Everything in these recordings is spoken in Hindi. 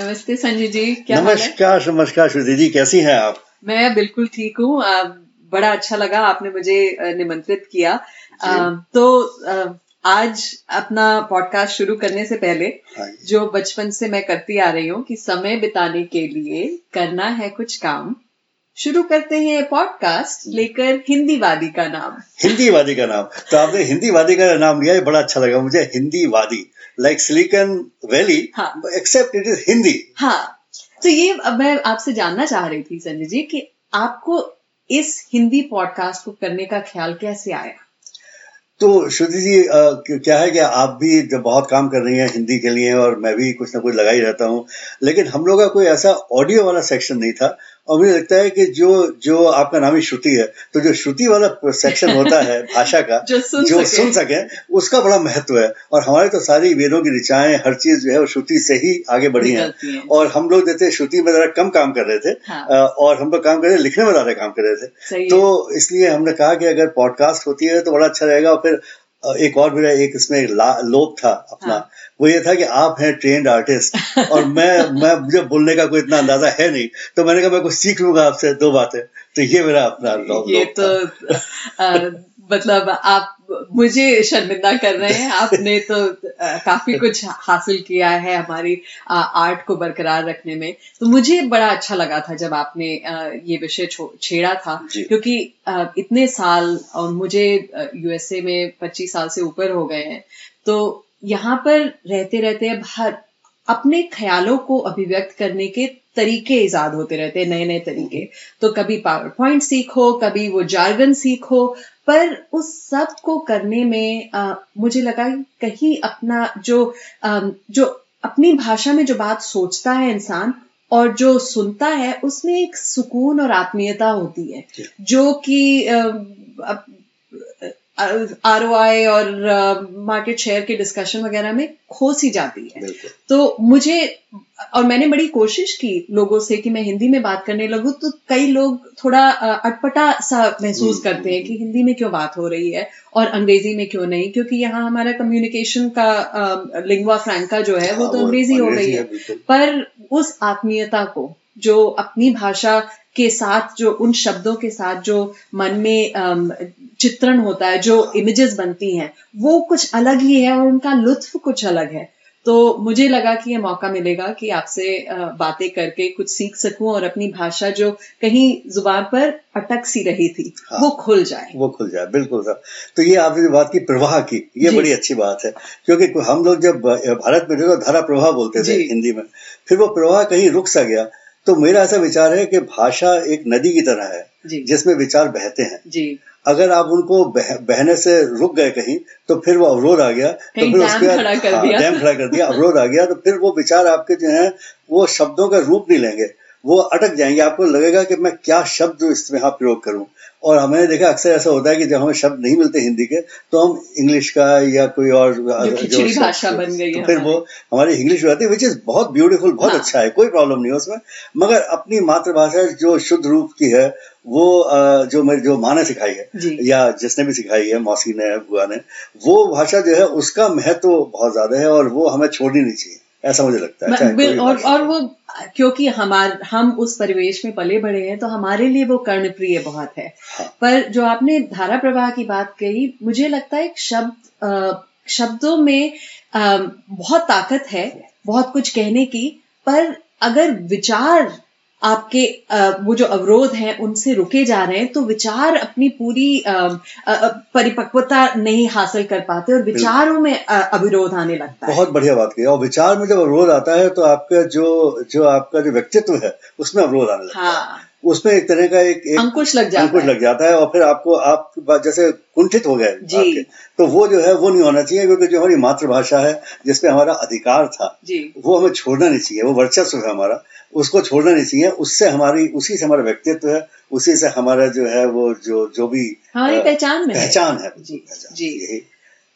नमस्ते संजय जी क्या नमस्कार नमस्कार श्रुति जी कैसी हैं आप? मैं बिल्कुल ठीक हूँ। बड़ा अच्छा लगा आपने मुझे निमंत्रित किया। आ, तो आज अपना पॉडकास्ट शुरू करने से पहले हाँ जो। बचपन से मैं करती आ रही हूँ कि समय बिताने के लिए करना है कुछ काम। शुरू करते हैं पॉडकास्ट लेकर हिंदी वादी का नाम। हिंदी वादी का नाम। तो आपने हिंदी वादी का नाम लिया है बड़ा अच्छा लगा मुझे। हिंदी वादी। Like Silicon Valley except it is Hindi हाँ। तो ये अब मैं आपसे जानना चाह रही थी संजय जी कि आपको इस हिंदी पॉडकास्ट को करने का ख्याल कैसे आया? तो श्रुति जी आ, क्या है कि आप भी जब बहुत काम कर रही हैं हिंदी के लिए और मैं भी कुछ ना कुछ लगा ही रहता हूँ लेकिन हम लोग का कोई ऐसा ऑडियो वाला सेक्शन नहीं था। और मुझे लगता है कि जो जो आपका नाम ही श्रुति है तो जो श्रुति वाला सेक्शन होता है भाषा का जो सुन जो सके। सुन सके उसका बड़ा महत्व है। और हमारे तो सारी वेदों की ऋचाएँ हर चीज़ जो है वो श्रुति से ही आगे बढ़ी है। और हम लोग जैसे श्रुति में जरा कम काम कर रहे थे हाँ। और हम लोग काम कर रहे लिखने में ज़्यादा काम कर रहे थे। तो इसलिए हमने कहा कि अगर पॉडकास्ट होती है तो बड़ा अच्छा रहेगा और फिर एक और मेरा एक इसमें लोभ था अपना। हाँ। वो ये था कि आप हैं ट्रेंड आर्टिस्ट और मैं मैं मुझे बोलने का कोई इतना अंदाज़ा है नहीं। तो मैंने कहा मैं कुछ सीख लूँगा आपसे दो बातें। तो ये मेरा अपना लोभ ये तो मतलब आप मुझे शर्मिंदा कर रहे हैं। आपने तो काफ़ी कुछ हासिल किया है हमारी आर्ट को बरकरार रखने में। तो मुझे बड़ा अच्छा लगा था जब आपने ये विषय छेड़ा था। क्योंकि इतने साल और मुझे यूएसए में 25 साल से ऊपर हो गए हैं। तो यहाँ पर रहते रहते अब हर अपने ख्यालों को अभिव्यक्त करने के तरीके ईजाद होते रहते हैं नए नए तरीके। तो कभी पावर पॉइंट सीखो कभी वो जार्गन सीखो पर उस सबको करने में आ, मुझे लगा कहीं अपना जो आ, जो अपनी भाषा में जो बात सोचता है इंसान और जो सुनता है उसमें एक सुकून और आत्मीयता होती है। जो। कि आर ओ आई और मार्केट शेयर के डिस्कशन वगैरह में खो सी जाती है। तो मुझे और मैंने बड़ी कोशिश की लोगों से कि मैं हिंदी में बात करने लगूं तो कई लोग थोड़ा अटपटा सा महसूस करते हैं कि हिंदी में क्यों बात हो रही है और अंग्रेज़ी में क्यों नहीं क्योंकि यहाँ हमारा कम्युनिकेशन का लिंगवा फ्रैंका जो है वो तो हाँ, अंग्रेज़ी हो गई है पर उस आत्मीयता को जो अपनी भाषा के साथ जो उन शब्दों के साथ जो मन में चित्रण होता है जो इमेजेस बनती हैं वो कुछ अलग ही है और उनका लुत्फ कुछ अलग है। तो मुझे लगा कि ये मौका मिलेगा कि आपसे बातें करके कुछ सीख सकूँ और अपनी भाषा जो कहीं ज़ुबान पर अटक सी रही थी हाँ, वो खुल जाए। वो खुल जाए बिल्कुल सर। तो ये आपने जो बात की प्रवाह की ये बड़ी अच्छी बात है। क्योंकि हम लोग जब भारत में तो धारा प्रवाह बोलते थे हिंदी में। फिर वो प्रवाह कहीं रुक सा गया तो मेरा ऐसा विचार है कि भाषा एक नदी की तरह है जिसमें विचार बहते हैं। जी। अगर आप उनको बह, बहने से रुक गए कहीं तो फिर वो अवरोध आ गया तो फिर उसके बाद डैम खड़ा कर दिया अवरोध आ गया तो फिर वो विचार आपके जो है वो शब्दों का रूप नहीं लेंगे। वो अटक जाएँगे। आपको लगेगा कि मैं क्या शब्द इसमें यहाँ प्रयोग करूँ। और हमने देखा अक्सर ऐसा होता है कि जब हमें शब्द नहीं मिलते हिंदी के तो हम इंग्लिश का या कोई और जो भाषा बन गई तो फिर वो हमारी। इंग्लिश रहती है विच इज़ बहुत ब्यूटीफुल बहुत हाँ. अच्छा है कोई प्रॉब्लम नहीं है उसमें। मगर अपनी मातृभाषा जो शुद्ध रूप की है वो जो मेरी जो माँ ने सिखाई है या जिसने भी सिखाई है मौसी ने बुआ ने वो भाषा जो है उसका महत्व बहुत ज़्यादा है और वो हमें छोड़नी नहीं चाहिए। ऐसा मुझे लगता है और और वो क्योंकि हमार हम उस परिवेश में पले बड़े हैं तो हमारे लिए वो कर्णप्रिय बहुत है हाँ। पर जो आपने धारा प्रवाह की बात कही मुझे लगता है शब्द शब्दों में बहुत ताकत है बहुत कुछ कहने की पर अगर विचार आपके वो जो अवरोध हैं उनसे रुके जा रहे हैं तो विचार अपनी पूरी परिपक्वता नहीं हासिल कर पाते और विचारों में अविरोध आने लगता है। बहुत बढ़िया बात की और विचार में जब अवरोध आता है तो आपका जो जो आपका जो व्यक्तित्व है उसमें अवरोध आने लगता हाँ। है। उसमें एक तरह का एक, एक अंकुश लग जाता अंकुश लग जाता है और फिर आपको आप जैसे कुंठित हो गए जी। तो वो जो है वो नहीं होना चाहिए क्योंकि जो हमारी मातृभाषा है जिसपे हमारा अधिकार था जी। वो हमें छोड़ना नहीं चाहिए। वो वर्चस्व है हमारा। उसको छोड़ना नहीं चाहिए। उससे हमारी उसी से हमारा व्यक्तित्व है उसी से हमारा जो है वो जो जो भी हमारी पहचान में पहचान है, जी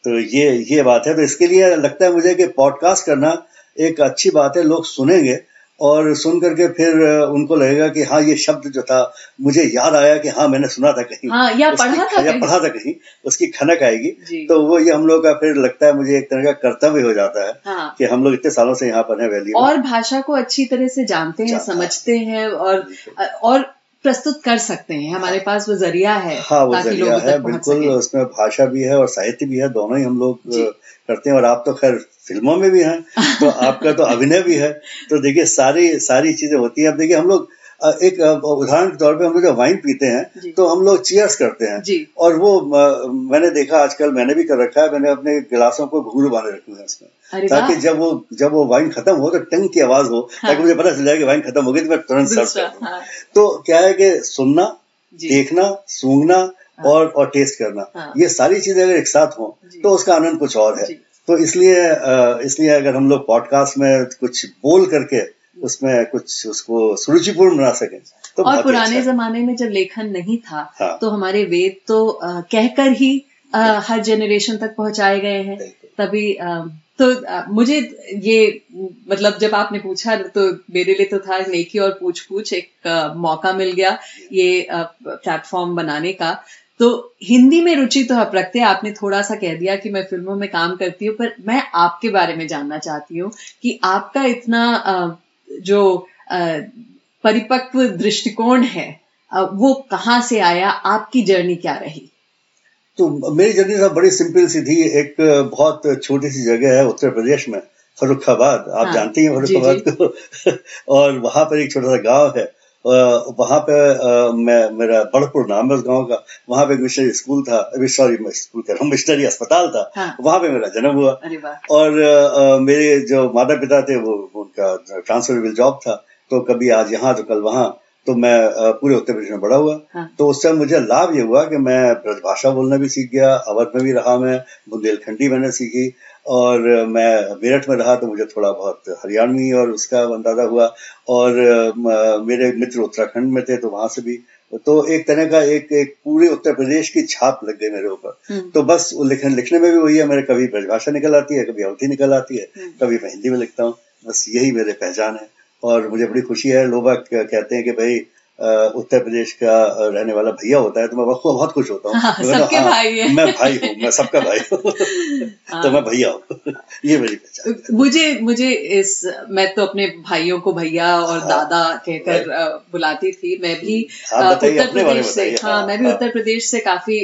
तो ये ये बात है। तो इसके लिए लगता है मुझे कि पॉडकास्ट करना एक अच्छी बात है लोग सुनेंगे। और सुन करके फिर उनको लगेगा कि हाँ ये शब्द जो था मुझे याद आया कि हाँ मैंने सुना था कहीं। हाँ, या पढ़ा था या पढ़ा था कहीं उसकी खनक आएगी। तो वो ये हम लोग का फिर लगता है मुझे एक तरह का कर्तव्य हो जाता है हाँ। कि हम लोग इतने सालों से यहाँ पर है वैली और भाषा को अच्छी तरह से जानते हैं समझते हैं और और प्रस्तुत कर सकते हैं। हमारे पास वो ज़रिया है हाँ वो ज़रिया है बिल्कुल उसमें भाषा भी है और साहित्य भी है दोनों ही हम लोग करते हैं और आप तो खैर फ़िल्मों में भी हैं तो आपका तो अभिनय भी है। तो देखिए सारी सारी चीज़ें होती हैं। अब देखिए हम लोग एक उदाहरण के तौर पे हम लोग जब वाइन पीते हैं तो हम लोग चीयर्स करते हैं। और वो मैंने देखा आजकल मैंने भी कर रखा है मैंने अपने गिलासों को घूर बांधे रखे हैं उसमें। ताकि जब वो जब वो वाइन खत्म हो तो टंग की आवाज़ हो हाँ। ताकि मुझे पता चल जाए कि वाइन खत्म हो गई तो मैं तुरंत सर्व हाँ। तो क्या है कि सुनना देखना सूंघना हाँ। और और टेस्ट करना हाँ। ये सारी चीज़ें अगर एक साथ हो तो उसका आनंद कुछ और है तो इसलिए इसलिए अगर हम लोग पॉडकास्ट में कुछ बोल करके उसमें कुछ उसको सुरुचिपूर्ण बना सके तो और पुराने अच्छा जमाने में जब लेखन नहीं था हाँ। तो हमारे वेद तो कहकर ही आ, हर जनरेशन तक पहुँचाए गए हैं तभी आ, तो मुझे ये मतलब जब आपने पूछा तो मेरे लिए तो था नेकी और पूछ पूछ एक मौका मिल गया ये प्लेटफॉर्म बनाने का। तो हिंदी में रुचि तो आप रखते हैं आपने थोड़ा सा कह दिया कि मैं फ़िल्मों में काम करती हूँ, पर मैं आपके बारे में जानना चाहती हूँ कि आपका इतना जो परिपक्व दृष्टिकोण है वो कहाँ से आया, आपकी जर्नी क्या रही? तो मेरी जर्नी सब बड़ी सिंपल सी थी एक बहुत छोटी सी जगह है उत्तर प्रदेश में फरुखाबाद आप हाँ, जानती हैं फरुखाबाद को। और वहाँ पर एक छोटा सा गाँव है वहाँ पे मैं मेरा बड़पुर नाम है उस गाँव का। वहाँ पे एक मिशनरी स्कूल था सॉरी स्कूल कर रहा मिशनरी अस्पताल था। हाँ। वहाँ पे मेरा जन्म हुआ। और आ, मेरे जो माता पिता थे वो उनका ट्रांसफरेबल जॉब था। तो कभी आज यहाँ तो कल वहाँ। तो मैं पूरे उत्तर प्रदेश में बड़ा हुआ हाँ। तो उससे मुझे लाभ ये हुआ कि मैं ब्रजभाषा बोलना भी सीख गया अवध में भी रहा मैं बुंदेलखंडी मैंने सीखी और मैं मेरठ में रहा तो मुझे थोड़ा बहुत हरियाणवी और उसका अंदाज़ा हुआ और मेरे मित्र उत्तराखंड में थे तो वहाँ से भी तो एक तरह का एक एक पूरे उत्तर प्रदेश की छाप लग गई मेरे ऊपर हम्म। तो बस लिखने लिखने में भी वही है मेरे कभी ब्रजभाषा निकल आती है कभी अवधि निकल आती है हम्म। कभी मैं हिंदी में लिखता हूँ बस यही मेरे पहचान है और मुझे बड़ी खुशी है। लोग कहते हैं कि भाई उत्तर प्रदेश का रहने वाला भैया होता है तो मैं बहुत खुश होता हूँ। हाँ, सबके हाँ, भाई है। मैं भाई हूँ मैं सबका भाई हूँ। हाँ, तो मैं भैया हूँ। ये मेरी पहचान मुझे मुझे इस मैं तो अपने भाइयों को भैया और हाँ, दादा कहकर बुलाती थी। मैं भी उत्तर प्रदेश से हाँ मैं भी उत्तर प्रदेश से काफ़ी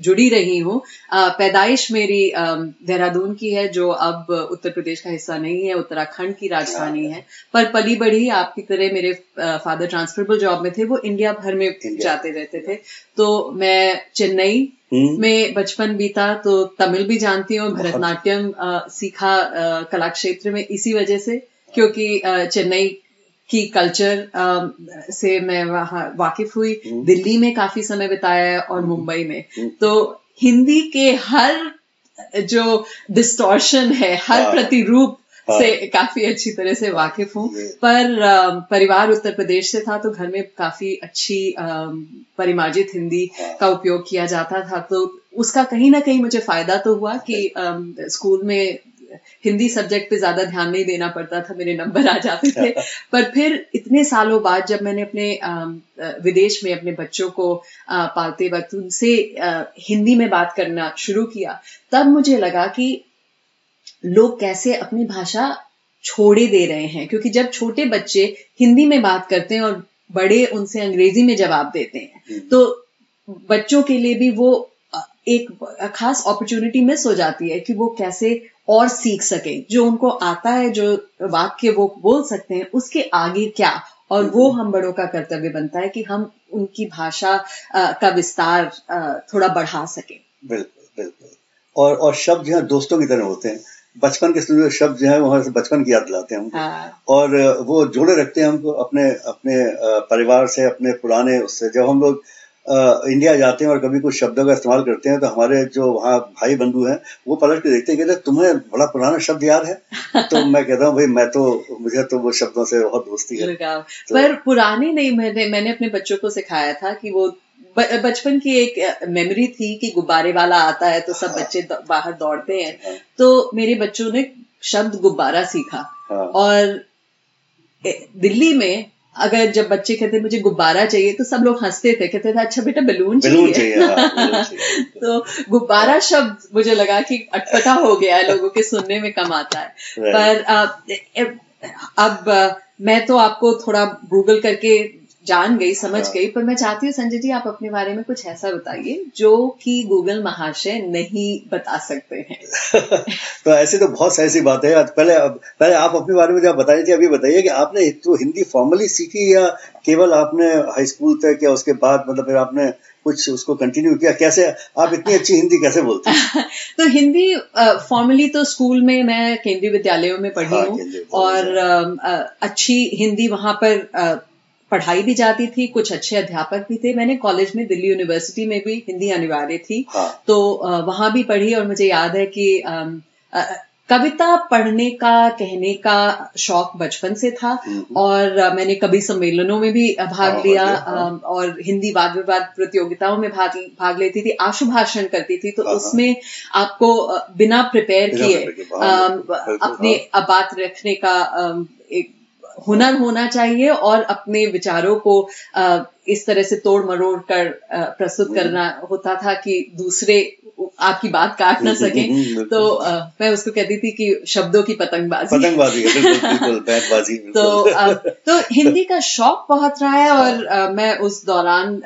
जुड़ी रही हूँ। पैदाइश मेरी देहरादून की है जो अब उत्तर प्रदेश का हिस्सा नहीं है उत्तराखंड की राजधानी है। पर पली बढ़ी आपकी तरह मेरे फादर ट्रांसफरेबल जॉब में में थे वो इंडिया भर में जाते रहते थे तो मैं चेन्नई हम्म। में बचपन बीता तो तमिल भी जानती हूँ भरतनाट्यम सीखा कला क्षेत्र में इसी वजह से क्योंकि चेन्नई की कल्चर से मैं वहाँ वाकिफ हुई हम्म। दिल्ली में काफ़ी समय बिताया और हम्म। मुंबई में तो हिंदी के हर जो डिस्टोर्शन है हर हाँ। प्रतिरूप से हाँ। काफ़ी अच्छी तरह से वाकिफ हूँ। पर परिवार उत्तर प्रदेश से था तो घर में काफ़ी अच्छी परिमार्जित हिंदी हाँ। का उपयोग किया जाता था। तो उसका कहीं ना कहीं मुझे फ़ायदा तो हुआ कि स्कूल में हिंदी सब्जेक्ट पे ज़्यादा ध्यान नहीं देना पड़ता था मेरे नंबर आ जाते थे। पर फिर इतने सालों बाद जब मैंने अपने विदेश में अपने बच्चों को पालते वक्त उनसे हिंदी में बात करना शुरू किया तब मुझे लगा कि लोग कैसे अपनी भाषा छोड़े दे रहे हैं? क्योंकि जब छोटे बच्चे हिंदी में बात करते हैं और बड़े उनसे अंग्रेज़ी में जवाब देते हैं हम्म। तो बच्चों के लिए भी वो एक खास अपॉर्चुनिटी मिस हो जाती है कि वो कैसे और सीख सके। जो उनको आता है जो वाक्य वो बोल सकते हैं उसके आगे क्या? और वो हम्म। हम बड़ों का कर्तव्य बनता है कि हम उनकी भाषा का विस्तार थोड़ा बढ़ा सके। बिल्कुल बिल्कुल। और और शब्द जो है दोस्तों की तरह होते हैं। बचपन के जो शब्द जो है वहाँ से बचपन की याद दिलाते हैं हमको। हाँ। और वो जोड़े रखते हैं हमको अपने अपने परिवार से अपने पुराने उससे। जब हम लोग इंडिया जाते हैं और कभी कुछ शब्दों का इस्तेमाल करते हैं तो हमारे जो वहाँ भाई बंधु हैं वो पलट के देखते हैं कहते तुम्हें बड़ा पुराना शब्द याद है? तो मैं कहता हूँ भाई मैं तो मुझे तो वो शब्दों से बहुत दोस्ती है। तो, पर पुराने नहीं मैंने मैंने अपने बच्चों को सिखाया था कि वो बचपन की एक मेमोरी थी कि गुब्बारे वाला आता है तो सब बच्चे बाहर दौड़ते हैं। तो मेरे बच्चों ने शब्द गुब्बारा सीखा। हाँ। और दिल्ली में अगर जब बच्चे कहते मुझे गुब्बारा चाहिए तो सब लोग हँसते थे। कहते थे अच्छा बेटा बलून चाहिए, चाहिए, हाँ, चाहिए। तो गुब्बारा शब्द मुझे लगा कि अटपटा हो गया है लोगों के सुनने में कम आता है। पर अब मैं तो आपको थोड़ा गूगल करके जान गई समझ हाँ। गई पर मैं चाहती हूँ संजय जी आप अपने बारे में कुछ ऐसा बताइए जो कि गूगल महाशय नहीं बता सकते हैं। तो ऐसी तो बहुत सारी सी बातें हैं। पहले पहले आप अपने बारे में जब बताई थी अभी बताइए कि आपने तो हिंदी फॉर्मली सीखी या केवल आपने हाई स्कूल तक या उसके बाद मतलब फिर आपने कुछ उसको कंटिन्यू किया? कैसे आप इतनी अच्छी हिंदी कैसे बोलते हैं? तो हिंदी फॉर्मली तो स्कूल में मैं केंद्रीय विद्यालयों में पढ़ी हाँ, हूँ और आ, अच्छी हिंदी वहाँ पर पढ़ाई भी जाती थी कुछ अच्छे अध्यापक भी थे मैंने कॉलेज में दिल्ली यूनिवर्सिटी में भी हिंदी अनिवार्य थी हाँ। तो वहाँ भी पढ़ी और मुझे याद है कि कविता पढ़ने का कहने का शौक बचपन से था हम्म। और मैंने कभी सम्मेलनों में भी भाग हाँ, लिया हाँ। और हिंदी वाद विवाद प्रतियोगिताओं में भाग भाग लेती थी आशु भाषण करती थी तो उसमें आपको बिना प्रिपेयर किए अपने बात रखने का एक हुनर होना चाहिए और अपने विचारों को इस तरह से तोड़ मरोड़ कर प्रस्तुत हम्म। करना होता था कि दूसरे आपकी बात काट ना सके तो आ, मैं उसको कहती थी कि शब्दों की पतंगबाजी पतंगबाजी तो तो हिंदी का शौक बहुत रहा है और मैं उस दौरान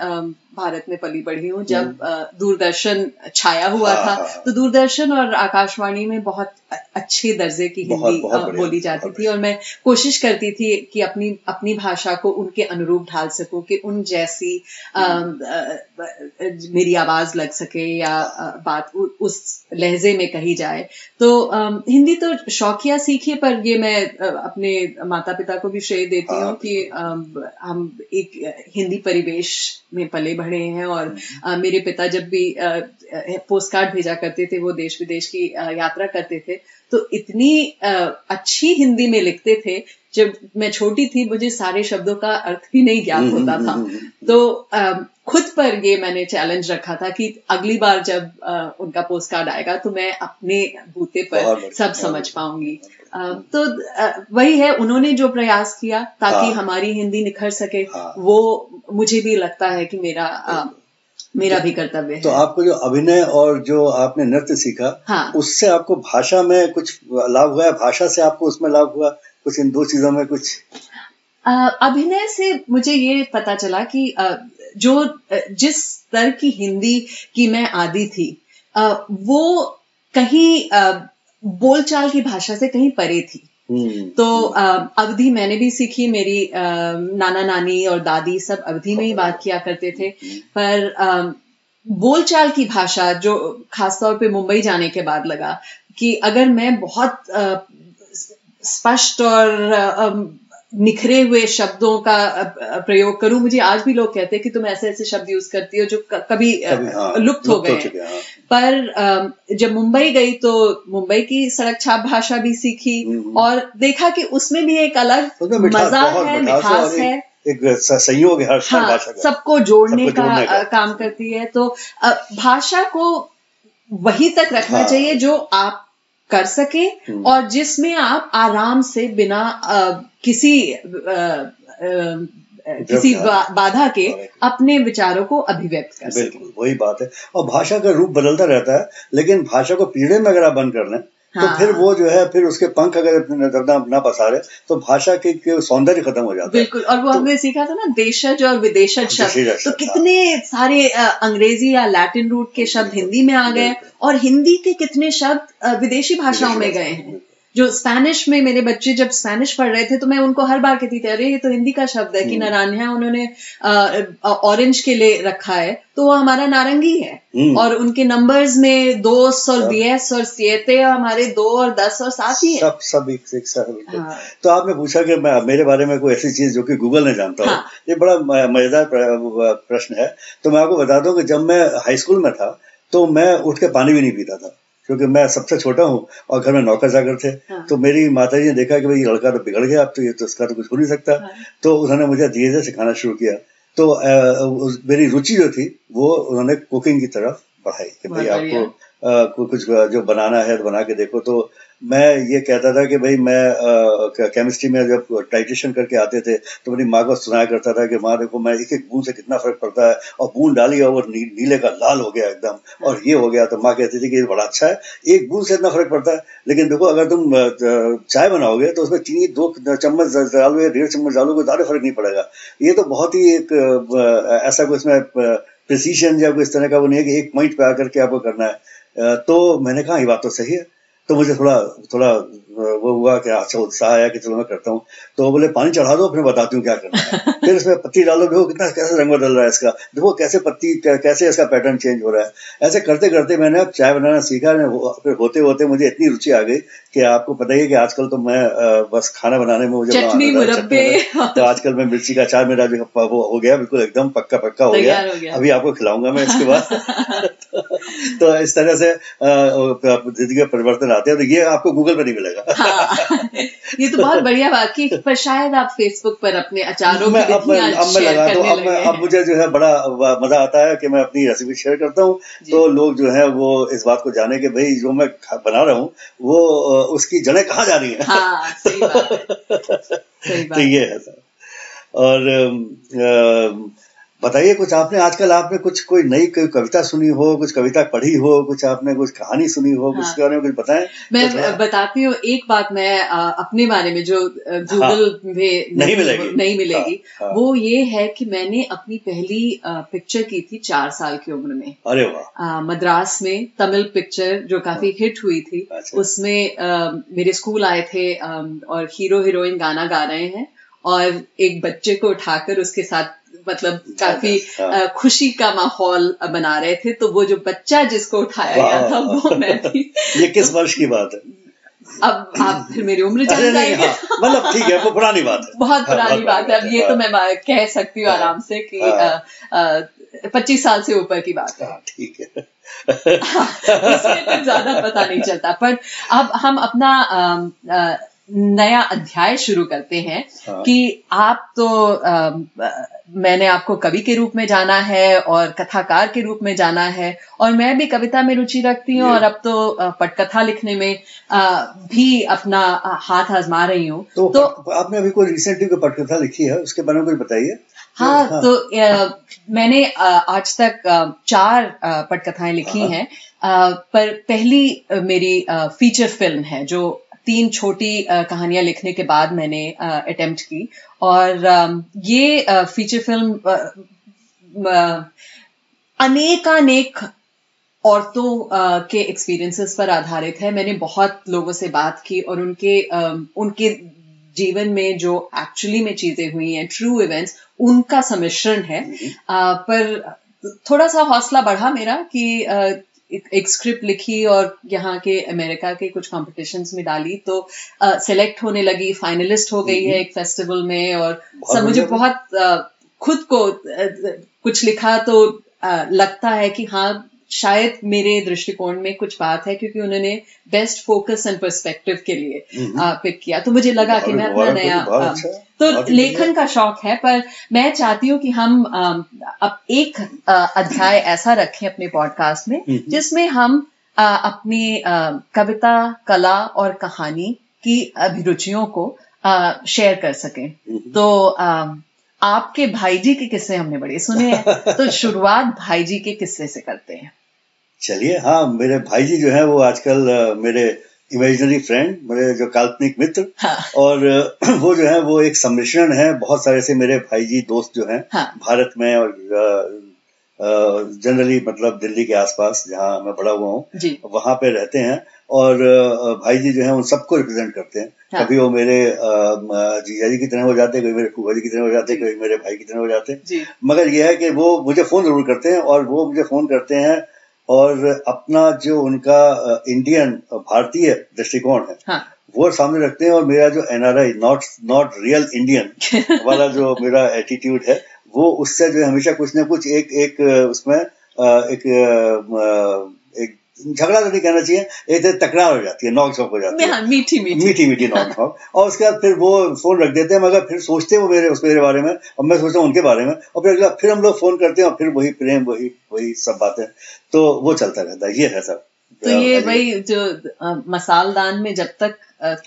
भारत में पली बढ़ी हूँ जब हम्म। दूरदर्शन छाया हुआ हाँ, था हाँ, हाँ। तो दूरदर्शन और आकाशवाणी में बहुत अच्छे दर्जे की हिंदी बोली जाती थी और मैं कोशिश करती थी कि अपनी अपनी भाषा को उनके अनुरूप ढाल सकूँ कि उन जैसी आ, हम्म। मेरी आवाज़ लग सके या बात उ, उस लहजे में कही जाए तो आ, हिंदी तो शौकिया सीखी पर ये मैं अपने माता पिता को भी श्रेय देती हूँ कि आ, हम एक हिंदी परिवेश में पले बढ़े हैं और आ, हम्म। मेरे पिता जब भी पोस्ट कार्ड भेजा करते थे वो देश विदेश की यात्रा करते थे तो इतनी अच्छी हिंदी में लिखते थे जब मैं छोटी थी मुझे सारे शब्दों का अर्थ भी नहीं ज्ञात हम्म, होता था। हम्म, हम्म, तो खुद पर ये मैंने चैलेंज रखा था कि अगली बार जब उनका पोस्ट कार्ड आएगा तो मैं अपने बूते पर सब समझ पाऊँगी। तो वही है उन्होंने जो प्रयास किया ताकि हाँ, हमारी हिंदी निखर सके हाँ, वो मुझे भी लगता है कि मेरा मेरा भी कर्तव्य है तो आपको जो अभिनय और जो आपने नृत्य सीखा हाँ। उससे आपको भाषा में कुछ लाभ हुआ है भाषा से आपको उसमें लाभ हुआ कुछ इन दो चीज़ों में कुछ अभिनय से मुझे ये पता चला कि जो जिस स्तर की हिंदी की मैं आदि थी वो कहीं बोलचाल की भाषा से कहीं परे थी। तो अवधि मैंने भी सीखी मेरी नाना नानी और दादी सब अवधि में ही बात किया करते थे। पर बोलचाल की भाषा जो खासतौर पे मुंबई जाने के बाद लगा कि अगर मैं बहुत स्पष्ट और निखरे हुए शब्दों का प्रयोग करूँ मुझे आज भी लोग कहते हैं कि तुम ऐसे ऐसे शब्द यूज़ करती हो जो कभी, कभी हाँ, लुप्त हो गए हाँ। पर जब मुंबई गई तो मुंबई की सड़क छाप भाषा भी सीखी हम्म। और देखा कि उसमें भी एक अलग तो मज़ा है मिठास है एक संयोग है हर हाँ, सबको जोड़ने, सबको जोड़ने का, का काम करती है। तो भाषा को वही तक रखना हाँ, चाहिए जो आप कर सके हम्म। और जिसमें आप आराम से बिना आ, किसी आ, आ, किसी बाधा के अपने विचारों को अभिव्यक्त कर बिल्कुल वही बात है। और भाषा का रूप बदलता रहता है लेकिन भाषा को पीढ़े में अगर आप बंद कर लें तो हाँ। तो फिर वो जो है फिर उसके पंख अगर ना पसारे तो भाषा के के सौंदर्य खत्म हो जाता है। बिल्कुल और वो तो, हमने सीखा था ना देशज और विदेशज शब्द। तो हाँ। कितने सारे अंग्रेज़ी या लैटिन रूट के शब्द हिंदी में आ गए और हिंदी के कितने शब्द विदेशी भाषाओं में गए हैं। जो स्पेनिश में मेरे बच्चे जब स्पेनिश पढ़ रहे थे तो मैं उनको हर बार कहती थी अरे ये तो हिंदी का शब्द है कि हम्म। नारान्या उन्होंने ऑरेंज के लिए रखा है तो वो हमारा नारंगी है हम्म। और उनके नंबर्स में दो और बीएस और सीएते हमारे दो और दस और सात ही है सब सब एक, एक साथ हाँ। तो आपने पूछा कि मैं मेरे बारे में कोई ऐसी चीज़ जो कि गूगल ने जानता हाँ। ये बड़ा मज़ेदार प्रश्न है तो मैं आपको बता दूँ कि जब मैं हाई स्कूल में था तो मैं उठ के पानी भी नहीं पीता था क्योंकि मैं सबसे छोटा हूँ और घर में नौकर जाकर थे हाँ। तो मेरी माता जी ने देखा कि भाई ये लड़का तो बिगड़ गया अब तो ये तो इसका तो कुछ हो नहीं सकता हाँ। तो उन्होंने मुझे धीरे धीरे सिखाना शुरू किया तो आ, मेरी रुचि जो थी वो उन्होंने कुकिंग की तरफ़ बढ़ाई कि भाई आपको आ, कुछ जो बनाना है तो बना के देखो तो मैं ये कहता था कि भाई मैं केमिस्ट्री में जब टाइट्रेशन करके आते थे तो मेरी माँ को सुनाया करता था कि माँ देखो मैं एक एक बूंद से कितना फ़र्क पड़ता है और बूंद डाली और नी, नीले का लाल हो गया एकदम और ये हो गया। तो माँ कहती थी कि ये बड़ा अच्छा है एक बूंद से इतना फ़र्क पड़ता है लेकिन देखो अगर तुम चाय बनाओगे तो उसमें चीनी दो चम्मच डालोगे डेढ़ चम्मच डालोगे ज़्यादा फ़र्क नहीं पड़ेगा। ये तो बहुत ही एक ऐसा कोई इसमें प्रिसीशन या कोई इस तरह का वो नहीं है कि एक पॉइंट पे आकर के आपको करना है। तो मैंने कहा ये बात तो सही है। तो मुझे थोड़ा थोड़ा वो हुआ कि अच्छा उत्साह आया कि चलो मैं करता हूँ। तो बोले पानी चढ़ा दो फिर बताती हूँ क्या करना है। फिर इसमें पत्ती डालो देखो कितना कैसे रंग बदल रहा है इसका। देखो कैसे पत्ती कैसे इसका पैटर्न चेंज हो रहा है। ऐसे करते करते मैंने अब चाय बनाना सीखा फिर होते होते मुझे इतनी रुचि आ गई कि आपको पता ही है कि आजकल तो मैं बस खाना बनाने में मुझे तो आजकल मैं मिर्ची का चाय मेरा जो वो हो गया बिल्कुल एकदम पक्का पक्का हो गया। अभी आपको खिलाऊँगा मैं इसके बाद। तो इस तरह से ज़िंदगी में परिवर्तन आते हैं। तो ये आपको गूगल पर नहीं मिलेगा। हाँ, ये तो बहुत बढ़िया बात की पर शायद आप फेसबुक पर अपने अचारों मैं अब मैं अब मैं लगा तो अब मैं अब मुझे जो है बड़ा मज़ा आता है कि मैं अपनी रेसिपी शेयर करता हूँ। तो लोग जो है वो इस बात को जाने के भाई जो मैं बना रहा हूँ वो उसकी जड़ें कहाँ जा रही है? हाँ, सही बात। सही बात। तो ये है सर और बताइए कुछ आपने आजकल आपने कुछ कोई नई कोई कविता सुनी हो कुछ कविता पढ़ी हो कुछ आपने कुछ कहानी सुनी हो हाँ। कुछ बारे में कुछ बताएँ? मैं तो बताती हूँ एक बात मैं अपने बारे में जो गूगल हाँ, में नहीं मिलेगी। नहीं मिलेगी। हाँ, हाँ, वो ये है कि मैंने अपनी पहली पिक्चर की थी चार साल की उम्र में। अरे वाह। मद्रास में तमिल पिक्चर जो काफ़ी हिट हाँ। हुई थी। अच्छा। उसमें मेरे स्कूल आए थे और हीरो हीरोइन गाना गा रहे हैं और एक बच्चे को उठाकर उसके साथ मतलब काफ़ी हाँ। खुशी का माहौल बना रहे थे तो वो जो बच्चा जिसको उठाया गया था वो मैं थी ये किस वर्ष की बात है? अब आप फिर मेरी उम्र जान जाएँगे। हाँ, मतलब ठीक है वो पुरानी बात है। बहुत हाँ, पुरानी बात है अब ये तो मैं कह सकती हूँ आराम से कि पच्चीस साल से ऊपर की बात है। ठीक है। इसमें कुछ ज़्यादा पता नहीं चलता पर अब हम अपना नया अध्याय शुरू करते हैं हाँ। कि आप तो आ, मैंने आपको कवि के रूप में जाना है और कथाकार के रूप में जाना है और मैं भी कविता में रुचि रखती हूँ और अब तो पटकथा लिखने में आ, भी अपना हाथ आजमा रही हूँ। तो, तो आपने अभी कोई रिसेंटली कोई पटकथा लिखी है? उसके बारे में कुछ बताइए। हाँ, हाँ। तो आ, मैंने आज तक चार पटकथाएँ लिखी हाँ। हैं। पर पहली मेरी फीचर फ़िल्म है जो तीन छोटी कहानियाँ लिखने के बाद मैंने अटेम्प्ट की। और ये फीचर फ़िल्म अनेकानेक औरतों के एक्सपीरियंसेस पर आधारित है। मैंने बहुत लोगों से बात की और उनके उनके जीवन में जो एक्चुअली में चीज़ें हुई हैं ट्रू इवेंट्स उनका सम्मिश्रण है। पर थोड़ा सा हौसला बढ़ा मेरा कि एक स्क्रिप्ट लिखी और यहाँ के अमेरिका के कुछ कॉम्पिटिशन्स में डाली तो सेलेक्ट होने लगी फाइनलिस्ट हो गई है हम्म। एक फेस्टिवल में और सब मुझे बहुत खुद को कुछ लिखा तो लगता है कि हाँ शायद मेरे दृष्टिकोण में कुछ बात है क्योंकि उन्होंने बेस्ट फोकस एंड पर्सपेक्टिव के लिए पिक किया। तो मुझे लगा कि मैं अपना नया अच्छा तो लेखन का शौक है पर मैं चाहती हूँ कि हम अब एक अध्याय ऐसा रखें अपने पॉडकास्ट में जिसमें हम अपनी कविता कला और कहानी की अभिरुचियों को शेयर कर सकें। तो आपके भाई जी के किस्से हमने बड़े सुने हैं तो शुरुआत भाई जी के किस्से से करते हैं चलिए हाँ मेरे भाई जी जो है वो आजकल मेरे इमेजिनरी फ्रेंड मेरे जो काल्पनिक मित्र हाँ. और वो जो है वो एक सम्मिश्रण है बहुत सारे से मेरे भाई जी दोस्त जो है हाँ. भारत में और जनरली मतलब दिल्ली के आसपास जहाँ मैं बड़ा हुआ हूँ वहाँ पे रहते हैं। और भाई जी जो है उन सबको रिप्रेजेंट करते हैं। हाँ. कभी वो मेरे जीजा जी की तरह हो जाते हैं कभी मेरे फूफा जी की तरह हो जाते हैं कभी मेरे भाई की तरह हो जाते। हैं मगर यह है कि वो मुझे फ़ोन ज़रूर करते हैं और वो मुझे फ़ोन करते हैं और अपना जो उनका इंडियन भारतीय दृष्टिकोण है हाँ. वो सामने रखते हैं और मेरा जो NRI not not real Indian वाला जो मेरा एटीट्यूड है वो उससे जो है हमेशा कुछ ना कुछ एक एक उसमें एक एक झगड़ा तो नहीं कहना चाहिए एक तकरार हो जाती है नॉक झोंक हो जाती है। हाँ, मीठी मीठी। मीठी मीठी नॉक झोंक और उसके बाद फिर वो फ़ोन रख देते हैं मगर फिर सोचते हैं वो मेरे उस मेरे बारे में और मैं सोचता हूँ उनके बारे में और फिर अगला फिर हम लोग फ़ोन करते हैं और फिर वही प्रेम वही वही सब बातें। तो वो चलता रहता है ये है सर तो ये भाई जो मसालदान में जब तक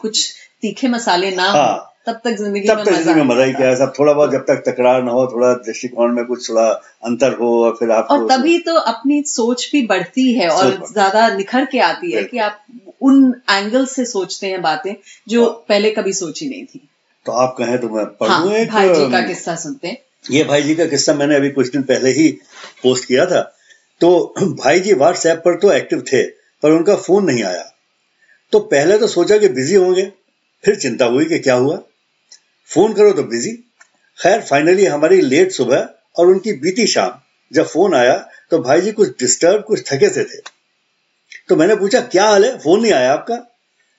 कुछ तीखे मसाले ना हो। तब तक ज़िंदगी तब तक ज़िंदगी में मज़ा ही क्या है सब थोड़ा बहुत जब तक तकरार ना हो थोड़ा दृष्टिकोण में कुछ थोड़ा अंतर हो और फिर आप और तभी तो अपनी सोच भी बढ़ती है और ज़्यादा निखर के आती है कि आप उन एंगल से सोचते हैं बातें जो। पहले कभी सोची नहीं थी। तो आप कहें तो मैं पढ़ू हाँ, भाई जी का किस्सा सुनते हैं। ये भाई जी का किस्सा मैंने अभी कुछ दिन पहले ही पोस्ट किया था। तो भाई जी व्हाट्सएप पर तो एक्टिव थे पर उनका फ़ोन नहीं आया। तो पहले तो सोचा कि बिज़ी होंगे फिर चिंता हुई कि क्या हुआ। फ़ोन करो तो बिज़ी खैर फाइनली हमारी लेट सुबह और उनकी बीती शाम, जब फ़ोन आया तो भाई जी कुछ डिस्टर्ब कुछ थके से थे। तो मैंने पूछा, क्या हाल है? फ़ोन नहीं आया आपका?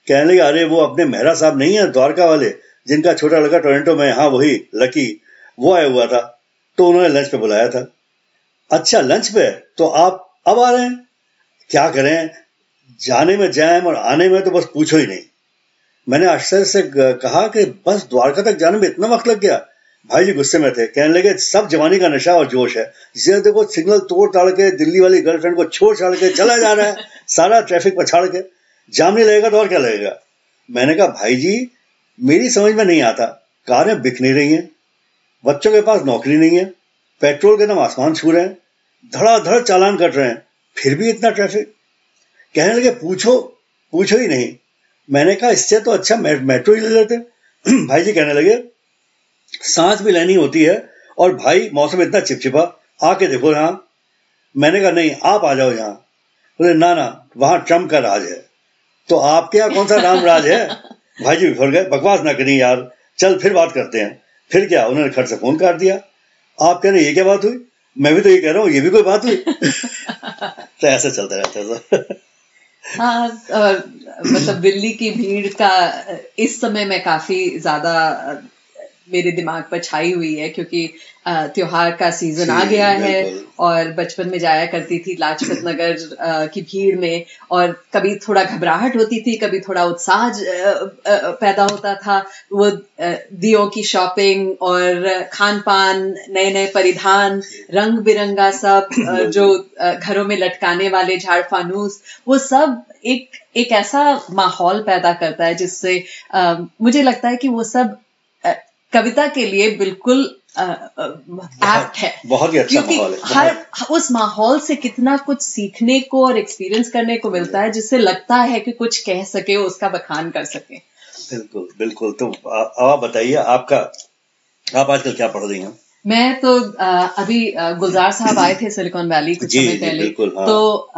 कहने लगे, अरे, वो अपने मेहरा साहब नहीं है, द्वारका वाले, जिनका छोटा लड़का टोरेंटो में हाँ। वही, लकी, वो आया हुआ था। तो उन्होंने लंच पे बुलाया था। अच्छा लंच पे? तो आप अब आ रहे हैं? क्या करें? जाने में जैम और आने में तो बस पूछो ही नहीं। मैंने आश्चर्य से कहा कि बस द्वारका तक जाने में इतना वक्त लग गया। भाई जी गुस्से में थे कहने लगे सब जवानी का नशा और जोश है। जिसे देखो सिग्नल तोड़ ताड़ के दिल्ली वाली गर्लफ्रेंड को छोड़ छाड़ के चला जा रहा है सारा ट्रैफ़िक पछाड़ के। जाम नहीं लगेगा तो और क्या लगेगा? मैंने कहा भाई जी मेरी समझ में नहीं आता। कारें बिक नहीं रही हैं। बच्चों के पास नौकरी नहीं है। पेट्रोल के दाम आसमान छू रहे हैं। धड़ाधड़ चालान कट रहे हैं। फिर भी इतना ट्रैफ़िक कहने लगे पूछो पूछो ही नहीं। मैंने कहा, इससे तो अच्छा मेट्रो ही ले लेते भाई जी कहने लगे, सांस भी लेनी होती है और भाई मौसम इतना चिपचिपा, आके देखो यहाँ। मैंने कहा, नहीं, आप आ जाओ यहाँ। बोले, ना ना, वहाँ ट्रंप का राज है। तो आपके यहाँ कौन सा राम राज है? भाई जी बिफर गए, बकवास ना करी यार, चल फिर बात करते हैं। फिर क्या, उन्होंने खट से फ़ोन काट दिया। आप कह रहे, ये क्या बात हुई? मैं भी तो ये कह रहा हूँ, ये भी कोई बात हुई? तो ऐसे चलते रहते हैं हाँ मतलब दिल्ली की भीड़ का इस समय में काफ़ी ज़्यादा मेरे दिमाग पर छाई हुई है क्योंकि त्योहार का सीज़न आ गया है और बचपन में जाया करती थी लाजपत नगर की भीड़ में और कभी थोड़ा घबराहट होती थी कभी थोड़ा उत्साह पैदा होता था। वो दियो की शॉपिंग और खान पान नए नए परिधान रंग बिरंगा सब जो घरों में लटकाने वाले झाड़ फानूस वो सब एक एक ऐसा माहौल पैदा करता है जिससे मुझे लगता है कि वो सब कविता के लिए बिल्कुल एप्ट है। बहुत ही अच्छा माहौल है। हर उस माहौल से कितना कुछ सीखने को और एक्सपीरियंस करने को मिलता है जिससे लगता है कि कुछ कह सके उसका बखान कर सके। बिल्कुल बिल्कुल। तो आप बताइए आपका आप आजकल क्या पढ़ रही हैं? मैं तो अभी गुलजार साहब आए थे सिलिकॉन वैली कुछ समय पहले। हाँ। तो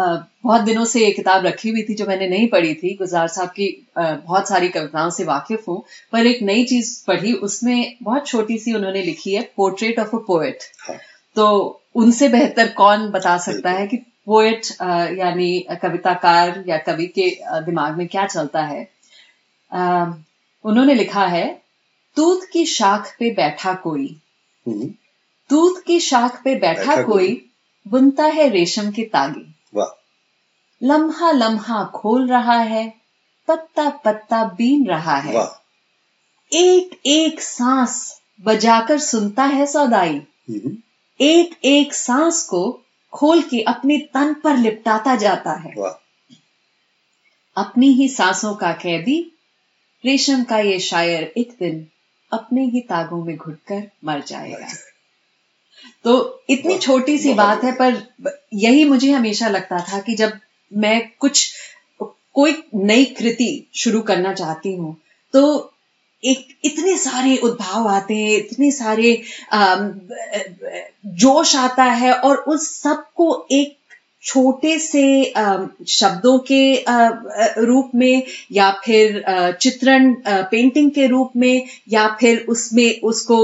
बहुत दिनों से ये किताब रखी हुई थी जो मैंने नहीं पढ़ी थी। गुलजार साहब की बहुत सारी कविताओं से वाकिफ हूँ पर एक नई चीज़ पढ़ी उसमें बहुत छोटी सी उन्होंने लिखी है पोर्ट्रेट ऑफ़ अ पोएट। तो उनसे बेहतर कौन बता सकता है कि पोएट यानी कविताकार या कवि के दिमाग में क्या चलता है? उन्होंने लिखा है तूत की शाख पे बैठा कोई। दूध की शाख पे बैठा, बैठा कोई बुनता है रेशम के तागे। लम्हा लम्हा खोल रहा है पत्ता पत्ता बीन रहा है। एक एक सांस बजाकर सुनता है सौदाई। हम्म। एक एक सांस को खोल के अपने तन पर लिपटाता जाता है। अपनी ही सांसों का कैदी रेशम का ये शायर एक दिन अपने ही तागों में घुटकर मर जाएगा। तो इतनी छोटी सी बात है पर यही मुझे हमेशा लगता था कि जब मैं कुछ कोई नई कृति शुरू करना चाहती हूँ तो एक इतने सारे उद्भाव आते हैं इतने सारे जोश आता है और उस सबको एक छोटे से शब्दों के रूप में या फिर चित्रण पेंटिंग के रूप में या फिर उसमें उसको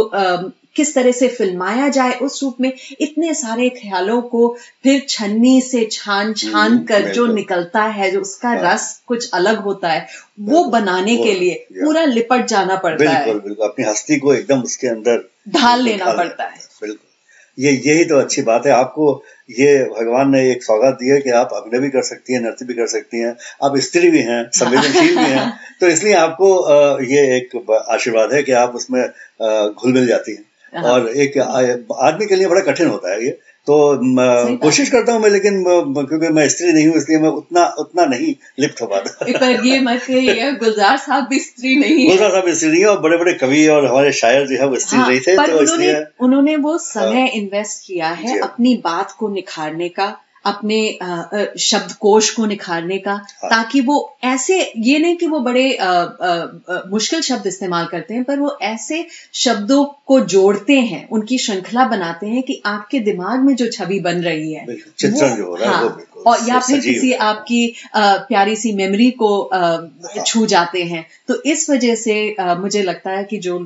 किस तरह से फिल्माया जाए उस रूप में इतने सारे ख्यालों को फिर छन्नी से छान छान हम्म, कर जो निकलता है जो उसका हाँ। रस कुछ अलग होता है वो बनाने के लिए पूरा लिपट जाना पड़ता है। बिल्कुल बिल्कुल। अपनी हस्ती को एकदम उसके अंदर ढाल लेना पड़ता है। बिल्कुल ये यही तो अच्छी बात है। आपको ये भगवान ने एक सौगात दी है कि आप अभिनय भी कर सकती हैं नृत्य भी कर सकती हैं। आप स्त्री भी हैं संवेदनशील भी हैं। तो इसलिए आपको ये एक आशीर्वाद है कि आप उसमें घुल मिल जाती हैं। हाँ। और एक आदमी के लिए बड़ा कठिन होता है ये। तो कोशिश करता हूँ मैं लेकिन क्योंकि मैं स्त्री नहीं हूँ इसलिए मैं उतना उतना नहीं लिप्त हो पाता पर ये मत कहिए गुलजार साहब भी स्त्री नहीं है। गुलजार साहब स्त्री नहीं है और बड़े बड़े कवि और हमारे शायर जो है वो स्त्री हाँ, नहीं थे तो इसलिए उन्होंने वो समय इन्वेस्ट हाँ। किया है अपनी बात को निखारने का। अपने शब्दकोश को निखारने का हाँ। ताकि वो ऐसे ये नहीं कि वो बड़े आ, आ, आ, मुश्किल शब्द इस्तेमाल करते हैं पर वो ऐसे शब्दों को जोड़ते हैं उनकी श्रृंखला बनाते हैं कि आपके दिमाग में जो छवि बन रही है चित्रण जो हो रहा है हाँ, और या फिर किसी आपकी प्यारी सी मेमोरी को हाँ। छू जाते हैं तो इस वजह से मुझे लगता है कि जो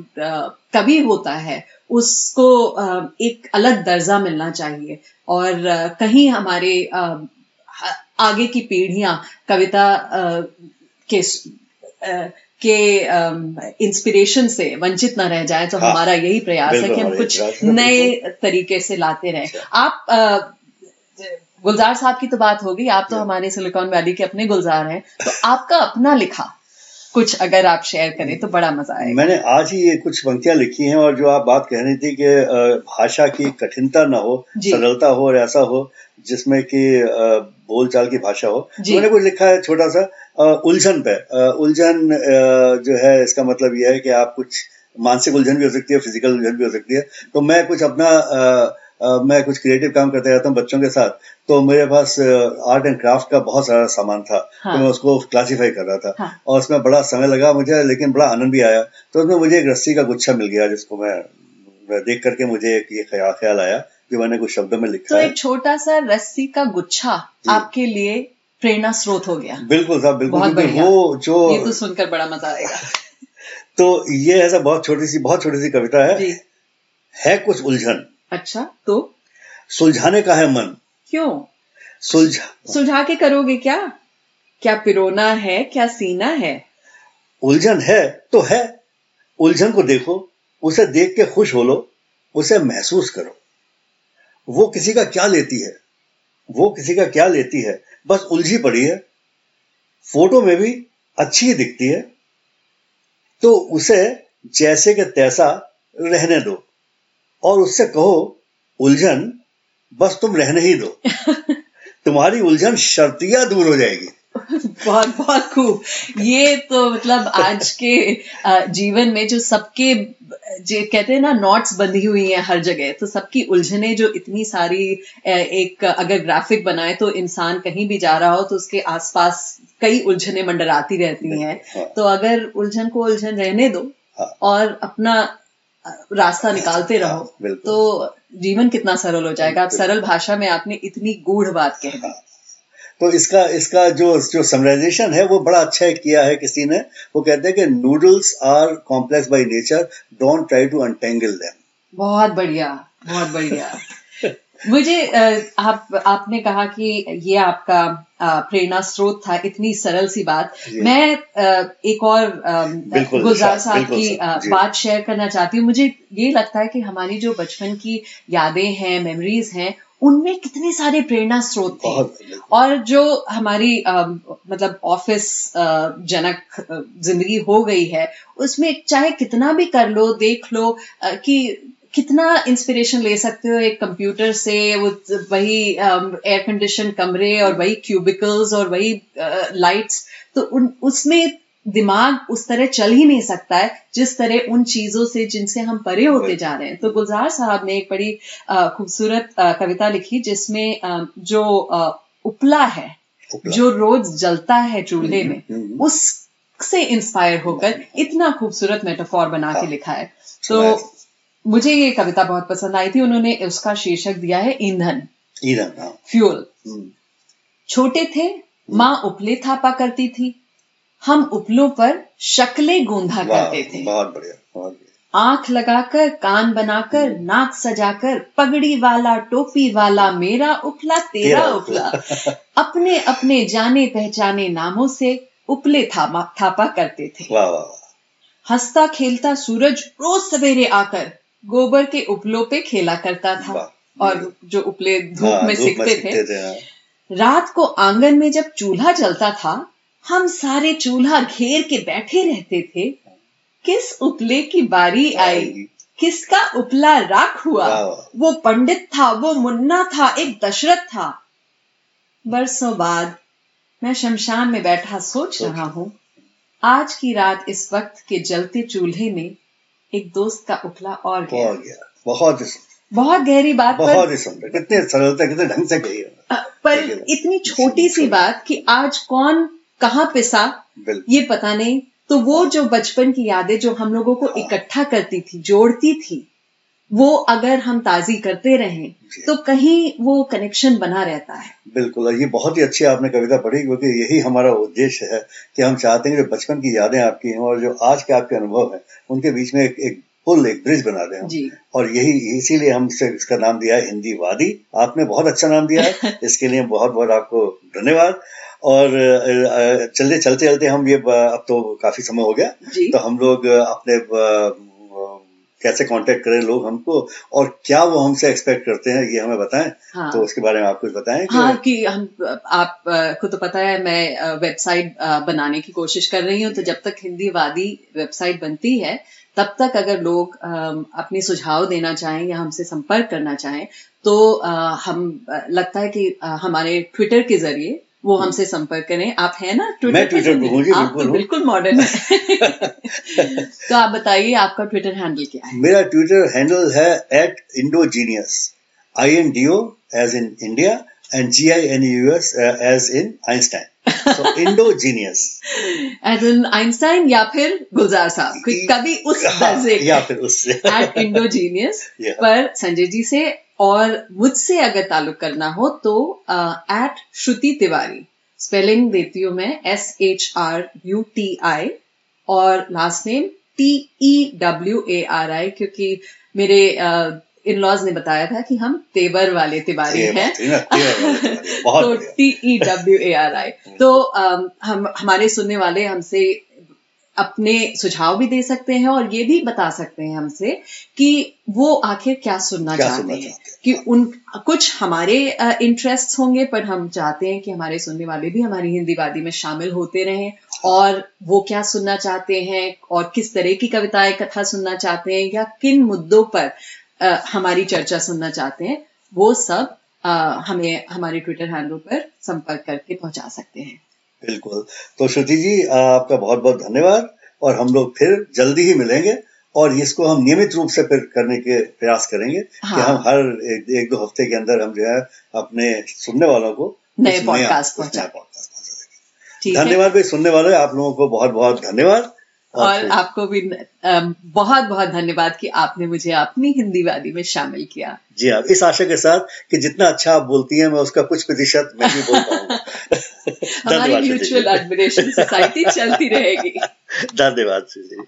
कवि होता है उसको एक अलग दर्जा मिलना चाहिए। और कहीं हमारे आगे की पीढ़ियाँ कविता के के इंस्पिरेशन से वंचित ना रह जाए तो हाँ, हमारा यही प्रयास है कि हम कुछ नए तरीके से लाते रहे। अच्छा। आप गुलजार साहब की तो बात होगी आप तो हमारे सिलिकॉन वैली के अपने गुलजार हैं। तो आपका अपना लिखा कुछ अगर आप शेयर करें तो बड़ा मज़ा आएगा। मैंने आज ही ये कुछ पंक्तियाँ लिखी हैं और जो आप बात कह रही थी कि भाषा की कठिनता ना हो सरलता हो और ऐसा हो जिसमें कि बोलचाल की भाषा हो। मैंने कुछ लिखा है छोटा सा उलझन पे। उलझन जो है इसका मतलब यह है कि आप कुछ मानसिक उलझन भी हो सकती है फ़िज़िकल उलझन भी हो सकती है। तो मैं कुछ अपना मैं कुछ क्रिएटिव काम करते रहता हूँ बच्चों के साथ तो मेरे पास आर्ट एंड क्राफ्ट का बहुत सारा सामान था हाँ. तो मैं उसको क्लासीफाई कर रहा था। हाँ. और उसमें बड़ा समय लगा मुझे लेकिन बड़ा आनंद भी आया। तो उसमें मुझे एक रस्सी का गुच्छा मिल गया जिसको मैं, मैं देख करके मुझे एक ये ख्याल ख्याल आया जो मैंने कुछ शब्दों में लिखा तो एक छोटा सा रस्सी का गुच्छा आपके लिए प्रेरणा स्रोत हो गया। बिल्कुल साहब बिल्कुल वो जो ये तो सुनकर बड़ा मज़ा आएगा। तो ये ऐसा बहुत छोटी सी बहुत छोटी सी कविता है। है कुछ उलझन अच्छा तो? सुलझाने का है मन। क्यों? सुलझा। सुलझा के करोगे क्या? क्या पिरोना है? क्या सीना है? उलझन है तो है। उलझन को देखो उसे देख के खुश हो लो उसे महसूस करो। वो किसी का क्या लेती है? वो किसी का क्या लेती है? बस उलझी पड़ी है। फ़ोटो में भी अच्छी ही दिखती है। तो उसे जैसे के तैसा रहने दो। और उससे कहो उलझन बस तुम रहने ही दो तुम्हारी उलझन शर्तिया दूर हो जाएगी बहुत बहुत खूब ये तो मतलब आज के जीवन में जो सबके जो कहते हैं ना नोट्स बंधी हुई हैं हर जगह तो सबकी उलझने जो इतनी सारी एक अगर ग्राफिक बनाए तो इंसान कहीं भी जा रहा हो तो उसके आसपास कई उलझने मंडराती रहती हैं हाँ। तो अगर उलझन को उलझन रहने दो हाँ। और अपना रास्ता निकालते रहो। तो जीवन कितना सरल हो जाएगा। आप सरल भाषा में आपने इतनी गूढ़ बात कह दी। तो इसका इसका जो जो समराइजेशन है वो बड़ा अच्छा है किया है किसी ने। वो कहते हैं कि noodles are complex by nature don't try to untangle them बहुत बढ़िया बहुत बढ़िया। मुझे आप आपने कहा कि ये आपका प्रेरणा स्रोत था इतनी सरल सी बात। मैं एक और गुलजार साहब की बात शेयर करना चाहती हूँ। मुझे ये लगता है कि हमारी जो बचपन की यादें हैं मेमोरीज हैं उनमें कितने सारे प्रेरणा स्रोत थे। और जो हमारी आ, मतलब ऑफ़िस जनक ज़िंदगी हो गई है उसमें चाहे कितना भी कर लो देख लो आ, कि कितना इंस्पिरेशन ले सकते हो एक कंप्यूटर से वो वही एयर कंडीशन कमरे और वही क्यूबिकल्स और वही लाइट्स तो उन उसमें दिमाग उस तरह चल ही नहीं सकता है जिस तरह उन चीज़ों से जिनसे हम परे होते जा रहे हैं तो गुलजार साहब ने एक बड़ी खूबसूरत कविता लिखी जिसमें जो उपला है उपला। जो रोज जलता है चूल्हे में हम्म, हम्म, हम्म। उससे इंस्पायर होकर इतना खूबसूरत मेटाफॉर बना के हाँ। लिखा है तो मुझे ये कविता बहुत पसंद आई थी उन्होंने उसका शीर्षक दिया है ईंधन। ईंधन फ्यूल। हाँ। हम्म। छोटे थे माँ उपले थापा करती थी। हम उपलों पर शक्लें गोंधा करते थे। बहुत बढ़िया बहुत आँख लगाकर कान बनाकर हम्म। नाक सजाकर पगड़ी वाला टोपी वाला मेरा उपला तेरा उपला। अपने अपने जाने पहचाने नामों से उपले थापा थापा करते थे। हंसता खेलता सूरज रोज सवेरे आकर गोबर के उपलों पे खेला करता था और जो उपले धूप हाँ, में सिकते थे, थे हाँ। रात को आँगन में जब चूल्हा जलता था हम सारे चूल्हा घेर के बैठे रहते थे। किस उपले की बारी आई? किसका उपला राख हुआ? वो पंडित था वो मुन्ना था एक दशरथ था। बरसों बाद मैं शमशान में बैठा सोच रहा हूँ। आज की रात इस वक्त के जलते चूल्हे में एक दोस्त का उपला और गया, गया। बहुत बहुत गहरी बात बहुत ही सुंदर। कितने सरलता कितने ढंग से गई पर इतनी छोटी सी बात कि आज कौन कहाँ पिसा ये पता नहीं। तो वो जो बचपन की यादें जो हम लोगों को इकट्ठा करती थी जोड़ती थी वो अगर हम ताजी करते रहें तो कहीं वो कनेक्शन बना रहता है। बिल्कुल ये बहुत ही अच्छी आपने कविता पढ़ी क्योंकि यही हमारा उद्देश्य है कि हम चाहते हैं जो बचपन की यादें आपकी हैं और जो आज के आपके अनुभव हैं उनके बीच में एक, एक पुल एक ब्रिज बना दें। और यही इसीलिए हम इसका नाम दिया है हिंदी वादी। आपने बहुत अच्छा नाम दिया है इसके लिए बहुत बहुत आपको धन्यवाद। और चलते चलते चलते हम ये अब तो काफ़ी समय हो गया। तो हम लोग अपने कैसे कांटेक्ट करें लोग हमको और क्या वो हमसे एक्सपेक्ट करते हैं ये हमें बताएँ हाँ। तो उसके बारे में आप कुछ बताएँ कि हाँ कि हम आप को तो पता है मैं वेबसाइट बनाने की कोशिश कर रही हूँ तो जब तक हिंदी वादी वेबसाइट बनती है तब तक अगर लोग अपने सुझाव देना चाहें या हमसे संपर्क करना चाहें तो हम लगता है कि हमारे ट्विटर के ज़रिए वो हमसे संपर्क करें। आप है ना ट्विटर मैं ट्विटर पे हूँ आप तो बिल्कुल मॉडर्न है। तो आप बताइए आपका ट्विटर हैंडल क्या है? मेरा ट्विटर हैंडल है at Indogenius I N D O as in India N U S as in Einstein so Indogenius as in Einstein या फिर गुलजार साहब। कभी उस हाँ, दर्जे या फिर उससे एट इंडोजीनियस पर संजय जी से और मुझसे अगर ताल्लुक करना हो तो एट श्रुति तिवारी स्पेलिंग देती हूँ मैं S H R U T I और last name T E W A R I क्योंकि मेरे इन लॉज ने बताया था कि हम तेवर वाले तिवारी हैं। तो T E W A R I तो हम हमारे सुनने वाले हमसे अपने सुझाव भी दे सकते हैं और ये भी बता सकते हैं हमसे कि वो आखिर क्या सुनना क्या चाहते हैं। कि उन कुछ हमारे इंटरेस्ट होंगे पर हम चाहते हैं कि हमारे सुनने वाले भी हमारी हिंदी वादी में शामिल होते रहें और वो क्या सुनना चाहते हैं और किस तरह की कविताएँ कथा सुनना चाहते हैं या किन मुद्दों पर आ, हमारी चर्चा सुनना चाहते हैं वो सब आ, हमें हमारे ट्विटर हैंडल पर संपर्क करके पहुँचा सकते हैं। बिल्कुल। तो श्रुति जी आपका बहुत बहुत धन्यवाद और हम लोग फिर जल्दी ही मिलेंगे और इसको हम नियमित रूप से फिर करने के प्रयास करेंगे हाँ। कि हम हर एक, एक दो हफ़्ते के अंदर हम जो है अपने सुनने वालों को नए पॉडकास्ट पहुँचा। धन्यवाद भाई सुनने वाले आप लोगों को बहुत बहुत धन्यवाद। और आपको भी बहुत बहुत धन्यवाद कि आपने मुझे अपनी हिंदी वादी में शामिल किया। जी हाँ इस आशा के साथ कि जितना अच्छा आप बोलती हैं मैं उसका कुछ प्रतिशत मैं भी बोल पाऊँगा हमारी म्यूचुअल एडमिनेशन सोसाइटी चलती रहेगी। धन्यवाद सुजी